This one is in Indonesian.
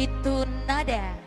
Situ Nada.